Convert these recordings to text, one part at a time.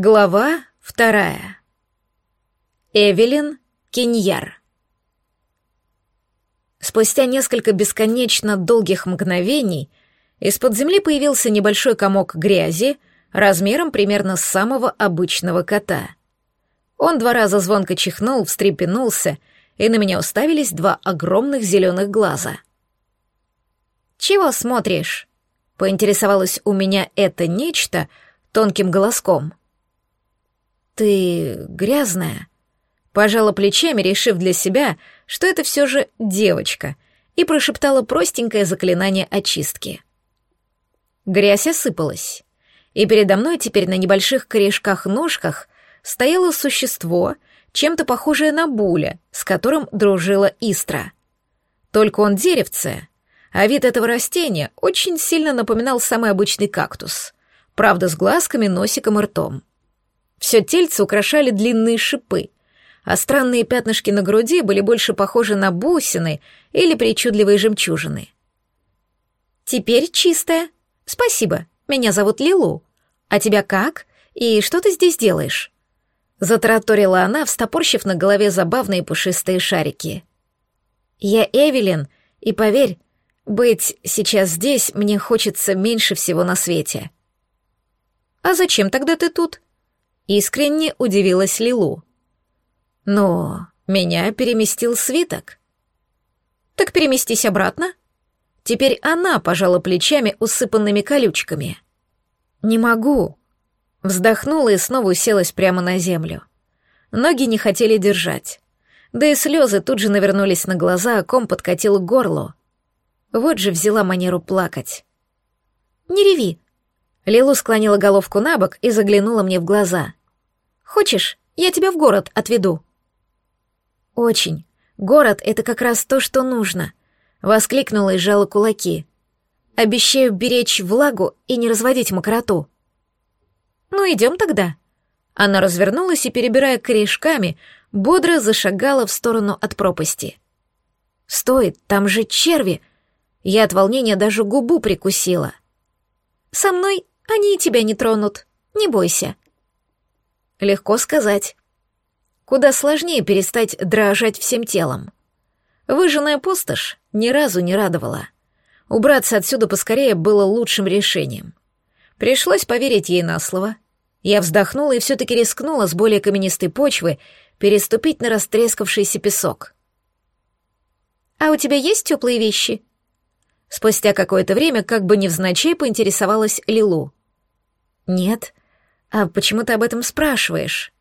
Глава вторая. Эвелин Киньяр. Спустя несколько бесконечно долгих мгновений из-под земли появился небольшой комок грязи размером примерно с самого обычного кота. Он два раза звонко чихнул, встрепенулся, и на меня уставились два огромных зеленых глаза. «Чего смотришь?» — поинтересовалось у меня это нечто тонким голоском — «Ты грязная?» Пожала плечами, решив для себя, что это все же девочка, и прошептала простенькое заклинание очистки. Грязь осыпалась, и передо мной теперь на небольших корешках-ножках стояло существо, чем-то похожее на буля, с которым дружила Истра. Только он деревце, а вид этого растения очень сильно напоминал самый обычный кактус, правда, с глазками, носиком и ртом. Все тельце украшали длинные шипы, а странные пятнышки на груди были больше похожи на бусины или причудливые жемчужины. «Теперь чистая. Спасибо. Меня зовут Лилу. А тебя как? И что ты здесь делаешь?» Затараторила она, встопорщив на голове забавные пушистые шарики. «Я Эвелин, и поверь, быть сейчас здесь мне хочется меньше всего на свете». «А зачем тогда ты тут?» Искренне удивилась Лилу. Но меня переместил свиток. Так переместись обратно. Теперь она пожала плечами, усыпанными колючками. Не могу. Вздохнула и снова уселась прямо на землю. Ноги не хотели держать. Да и слезы тут же навернулись на глаза, а ком подкатил к горлу. Вот же взяла манеру плакать. «Не реви!» Лилу склонила головку на бок и заглянула мне в глаза. Хочешь, я тебя в город отведу?» «Очень. Город — это как раз то, что нужно», — воскликнула и сжала кулаки. «Обещаю беречь влагу и не разводить мокроту». «Ну, идем тогда». Она развернулась и, перебирая корешками, бодро зашагала в сторону от пропасти. «Стой, там же черви!» Я от волнения даже губу прикусила. «Со мной они и тебя не тронут, не бойся», Легко сказать. Куда сложнее перестать дрожать всем телом. Выжженная пустошь ни разу не радовала. Убраться отсюда поскорее было лучшим решением. Пришлось поверить ей на слово. Я вздохнула и все-таки рискнула с более каменистой почвы переступить на растрескавшийся песок. «А у тебя есть теплые вещи?» Спустя какое-то время как бы невзначай поинтересовалась Лилу. «Нет», «А почему ты об этом спрашиваешь?»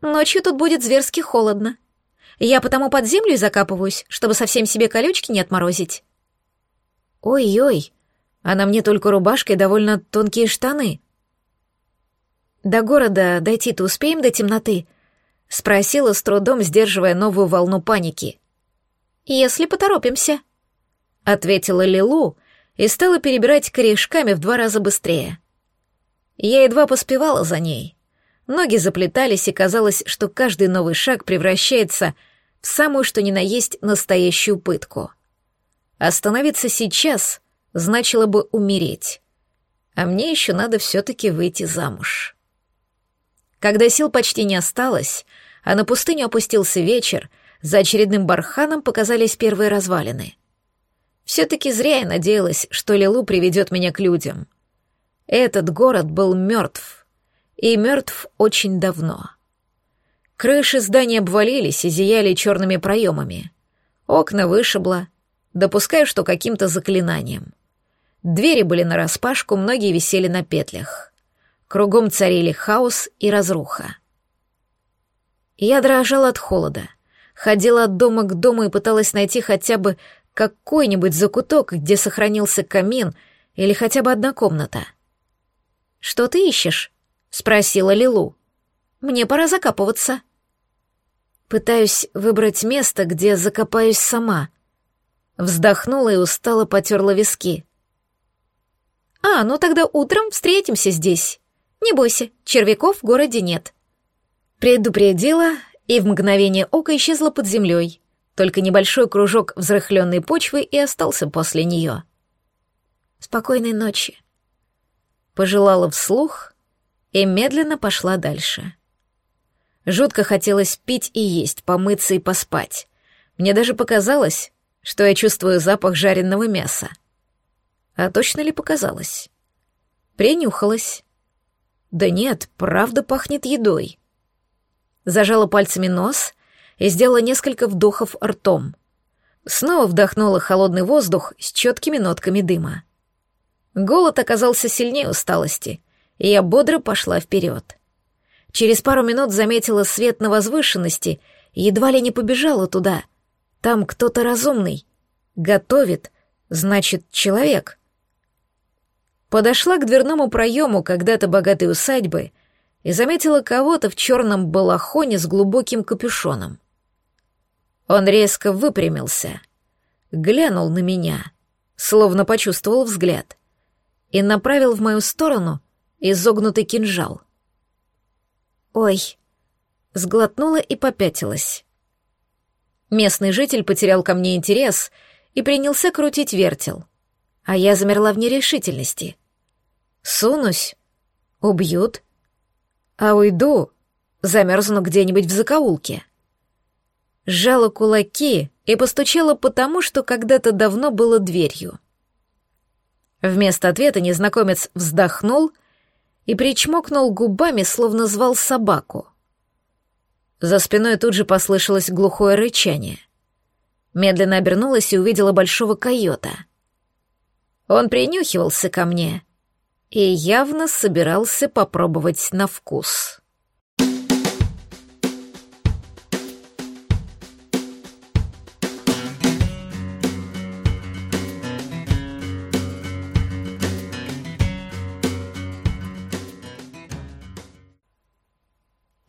«Ночью тут будет зверски холодно. Я потому под землю закапываюсь, чтобы совсем себе колючки не отморозить». «Ой-ой, а на мне только рубашка и довольно тонкие штаны». «До города дойти-то успеем до темноты?» — спросила, с трудом сдерживая новую волну паники. «Если поторопимся», — ответила Лилу и стала перебирать корешками в два раза быстрее. Я едва поспевала за ней. Ноги заплетались, и казалось, что каждый новый шаг превращается в самую что ни на есть настоящую пытку. Остановиться сейчас значило бы умереть. А мне еще надо все-таки выйти замуж. Когда сил почти не осталось, а на пустыню опустился вечер, за очередным барханом показались первые развалины. Все-таки зря я надеялась, что Лилу приведет меня к людям — этот город был мертв. И мертв очень давно. Крыши зданий обвалились и зияли черными проемами. Окна вышибло, допуская, что каким-то заклинанием. Двери были нараспашку, многие висели на петлях. Кругом царили хаос и разруха. Я дрожала от холода, ходила от дома к дому и пыталась найти хотя бы какой-нибудь закуток, где сохранился камин или хотя бы одна комната — «Что ты ищешь?» — спросила Лилу. «Мне пора закапываться». «Пытаюсь выбрать место, где закопаюсь сама». Вздохнула и устало потерла виски. «А, ну тогда утром встретимся здесь. Не бойся, червяков в городе нет». Предупредила, и в мгновение ока исчезла под землей. Только небольшой кружок взрыхленной почвы и остался после нее. «Спокойной ночи», пожелала вслух и медленно пошла дальше. Жутко хотелось пить и есть, помыться и поспать. Мне даже показалось, что я чувствую запах жареного мяса. А точно ли показалось? Принюхалась. Да нет, правда пахнет едой. Зажала пальцами нос и сделала несколько вдохов ртом. Снова вдохнула холодный воздух с четкими нотками дыма. Голод оказался сильнее усталости, и я бодро пошла вперед. Через пару минут заметила свет на возвышенности едва ли не побежала туда. Там кто-то разумный. Готовит, значит, человек. Подошла к дверному проему когда-то богатой усадьбы и заметила кого-то в черном балахоне с глубоким капюшоном. Он резко выпрямился, глянул на меня, словно почувствовал взгляд, и направил в мою сторону изогнутый кинжал. «Ой!» — сглотнула и попятилась. Местный житель потерял ко мне интерес и принялся крутить вертел, а я замерла в нерешительности. Сунусь, убьют, а уйду, замерзну где-нибудь в закоулке. Сжала кулаки и постучала по тому, что когда-то давно было дверью. Вместо ответа незнакомец вздохнул и причмокнул губами, словно звал собаку. За спиной тут же послышалось глухое рычание. Медленно обернулась и увидела большого койота. Он принюхивался ко мне и явно собирался попробовать на вкус.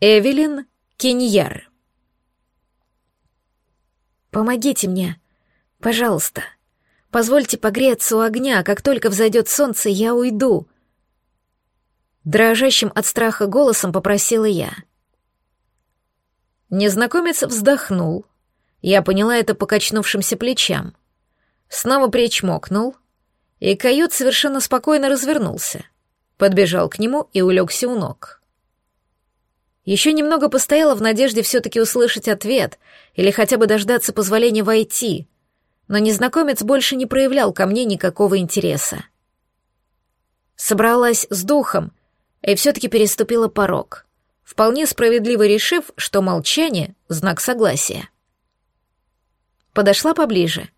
Эвелин Киньяр. «Помогите мне, пожалуйста. Позвольте погреться у огня, как только взойдет солнце, я уйду». Дрожащим от страха голосом попросила я. Незнакомец вздохнул. Я поняла это по качнувшимся плечам. Снова причмокнул, и койот совершенно спокойно развернулся, подбежал к нему и улегся у ног. Еще немного постояла в надежде все-таки услышать ответ или хотя бы дождаться позволения войти, но незнакомец больше не проявлял ко мне никакого интереса. Собралась с духом и все-таки переступила порог, вполне справедливо решив, что молчание — знак согласия. Подошла поближе,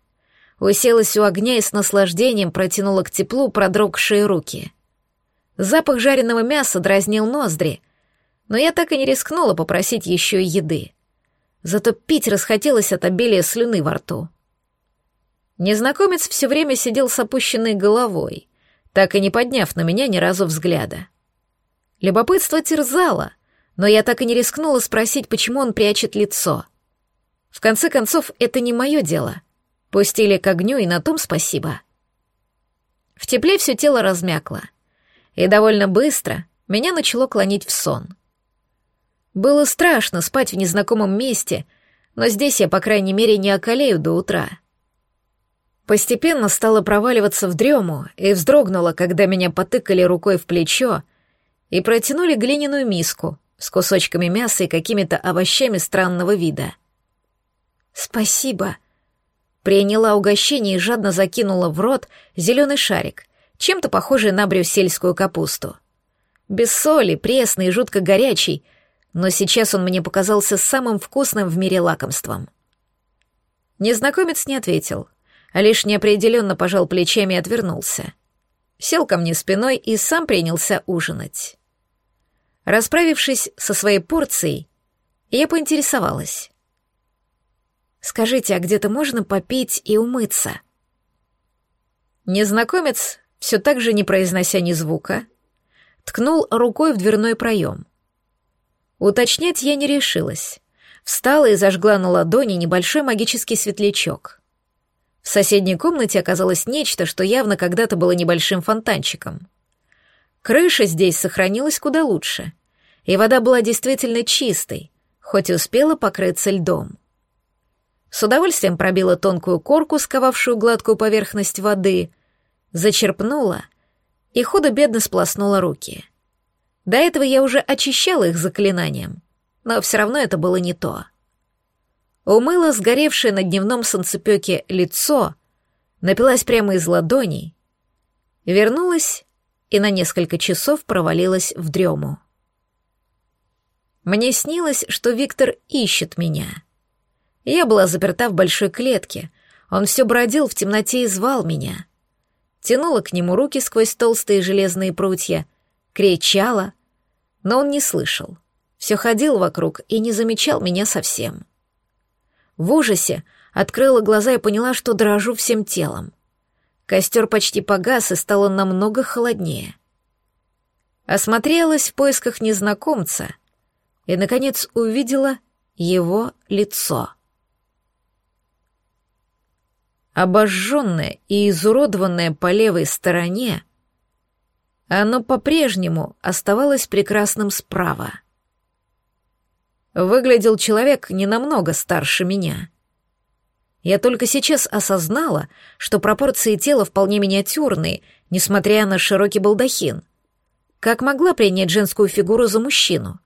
уселась у огня и с наслаждением протянула к теплу продрогшие руки. Запах жареного мяса дразнил ноздри — но я так и не рискнула попросить еще еды. Зато пить расхотелось от обилия слюны во рту. Незнакомец все время сидел с опущенной головой, так и не подняв на меня ни разу взгляда. Любопытство терзало, но я так и не рискнула спросить, почему он прячет лицо. В конце концов, это не мое дело. Пустили к огню, и на том спасибо. В тепле все тело размякло, и довольно быстро меня начало клонить в сон — было страшно спать в незнакомом месте, но здесь я, по крайней мере, не околею до утра. Постепенно стала проваливаться в дрему и вздрогнула, когда меня потыкали рукой в плечо и протянули глиняную миску с кусочками мяса и какими-то овощами странного вида. «Спасибо», приняла угощение и жадно закинула в рот зеленый шарик, чем-то похожий на брюссельскую капусту. Без соли, пресный и жутко горячий, но сейчас он мне показался самым вкусным в мире лакомством. Незнакомец не ответил, а лишь неопределенно пожал плечами и отвернулся. Сел ко мне спиной и сам принялся ужинать. Расправившись со своей порцией, я поинтересовалась. «Скажите, а где-то можно попить и умыться?» Незнакомец, все так же не произнося ни звука, ткнул рукой в дверной проем — Уточнять я не решилась. Встала и зажгла на ладони небольшой магический светлячок. В соседней комнате оказалось нечто, что явно когда-то было небольшим фонтанчиком. Крыша здесь сохранилась куда лучше, и вода была действительно чистой, хоть и успела покрыться льдом. С удовольствием пробила тонкую корку, сковавшую гладкую поверхность воды, зачерпнула и худо-бедно сплоснула руки — До этого я уже очищала их заклинанием, но все равно это было не то. Умыла сгоревшее на дневном солнцепеке лицо, напилась прямо из ладоней, вернулась и на несколько часов провалилась в дрему. Мне снилось, что Виктор ищет меня. Я была заперта в большой клетке, он все бродил в темноте и звал меня. Тянула к нему руки сквозь толстые железные прутья, кричала, но он не слышал. Все ходил вокруг и не замечал меня совсем. В ужасе открыла глаза и поняла, что дрожу всем телом. Костер почти погас и стало намного холоднее. Осмотрелась в поисках незнакомца и, наконец, увидела его лицо. Обожженное и изуродованное по левой стороне, оно по-прежнему оставалось прекрасным справа. Выглядел человек не намного старше меня. Я только сейчас осознала, что пропорции тела вполне миниатюрные, несмотря на широкий балдахин. Как могла принять женскую фигуру за мужчину?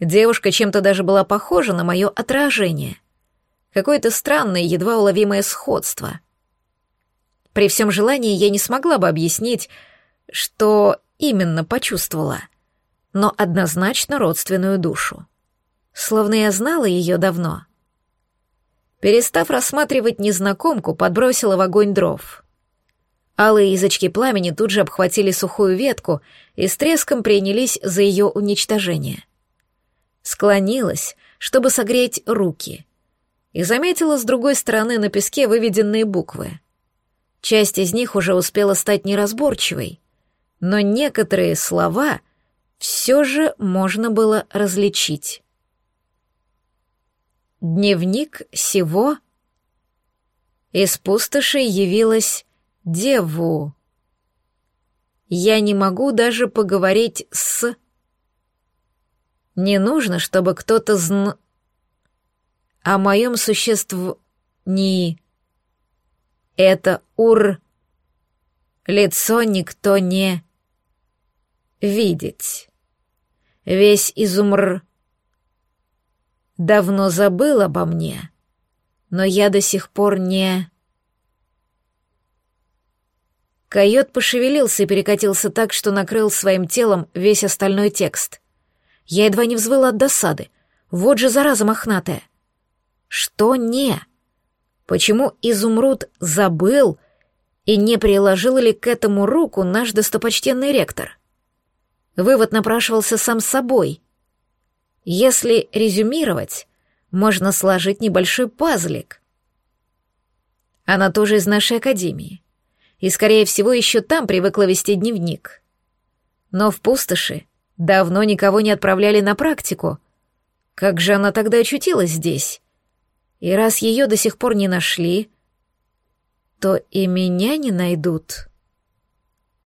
Девушка чем-то даже была похожа на мое отражение. Какое-то странное, едва уловимое сходство. При всем желании я не смогла бы объяснить, что именно почувствовала, но однозначно родственную душу. Словно я знала ее давно. Перестав рассматривать незнакомку, подбросила в огонь дров. Алые язычки пламени тут же обхватили сухую ветку и с треском принялись за ее уничтожение. Склонилась, чтобы согреть руки, и заметила с другой стороны на песке выведенные буквы. Часть из них уже успела стать неразборчивой, но некоторые слова все же можно было различить. Дневник сего из пустоши явилась деву. Я не могу даже поговорить с... Не нужно, чтобы кто-то зн... О моем существовании. Это ур... Лицо никто не видеть. Весь изумр давно забыл обо мне, но я до сих пор не... Койот пошевелился и перекатился так, что накрыл своим телом весь остальной текст. Я едва не взвыла от досады. Вот же зараза мохнатая. Что не? Почему изумруд забыл и не приложил ли к этому руку наш достопочтенный ректор? Вывод напрашивался сам собой. Если резюмировать, можно сложить небольшой пазлик. Она тоже из нашей академии. И, скорее всего, еще там привыкла вести дневник. Но в пустоши давно никого не отправляли на практику. Как же она тогда очутилась здесь? И раз ее до сих пор не нашли, то и меня не найдут».